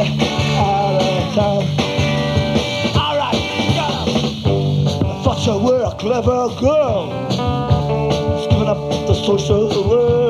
out of town. Alright, shut up. I thought you were a clever girl. Just giving up the social world.